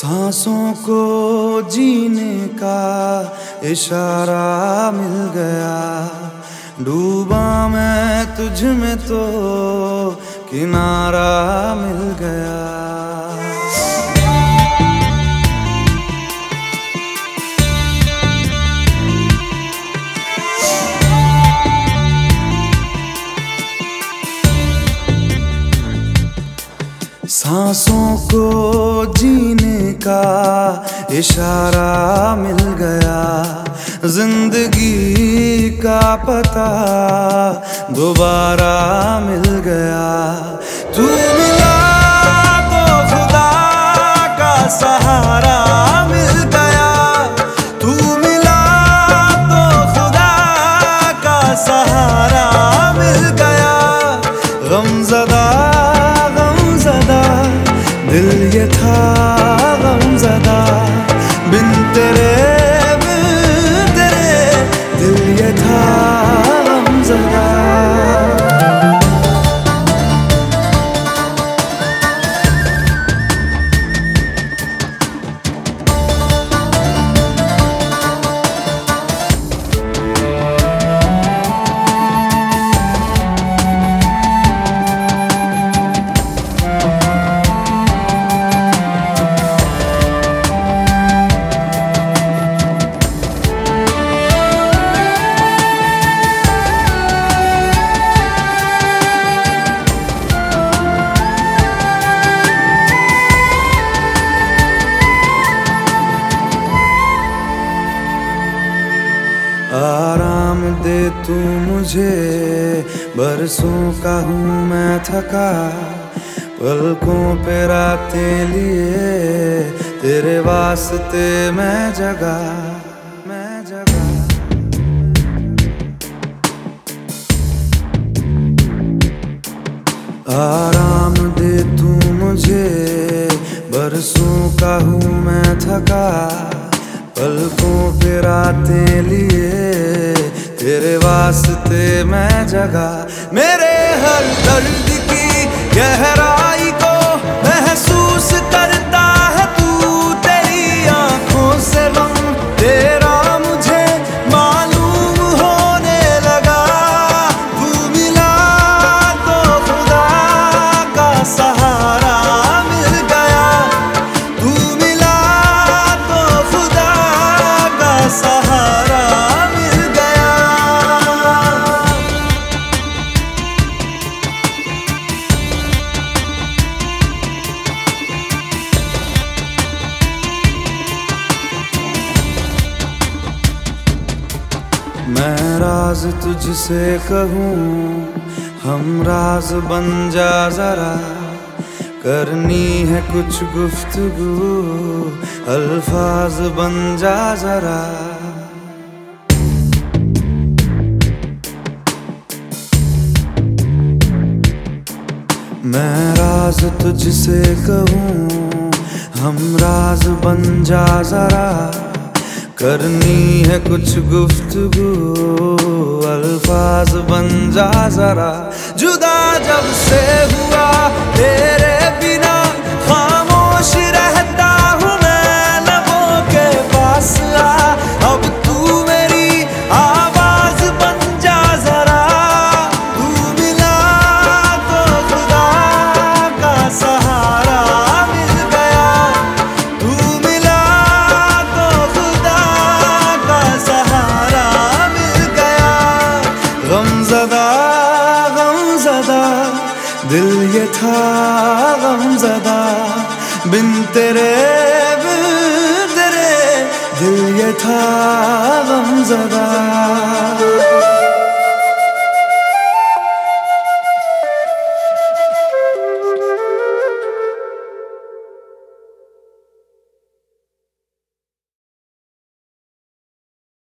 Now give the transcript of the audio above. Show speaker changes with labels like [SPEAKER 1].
[SPEAKER 1] सांसों को जीने का इशारा मिल गया। डूबा मैं तुझ में तो किनारा मिल गया। सांसों को जीने का इशारा मिल गया। ज़िंदगी का पता दोबारा मिल गया। तू मिला तो खुदा का सहारा। था। आराम दे तू मुझे। बरसों का हूँ मैं थका। पलकों पे रातें लिए। तेरे वास्ते मैं जगा। मैं जगा। आराम दे तू मुझे। बरसों का हूँ मैं थका। पलकों पे रातें लिए। तेरे वास्ते मैं जगा मेरे हर दर्द की गहराई मैं राज तुझसे कहूँ, हम राज बन जा जरा। करनी है कुछ गुफ्तगु, अल्फाज बन जा जरा। मैं राज तुझसे कहूँ, हम राज बन जा जरा। करनी है कुछ गुफ्तगु अल्फाज बन जा जरा। जुदा जब गमजदा गमजदा दिल ये था गमजदा बिन तेरे बिन तेरे दिल ये था गमजदा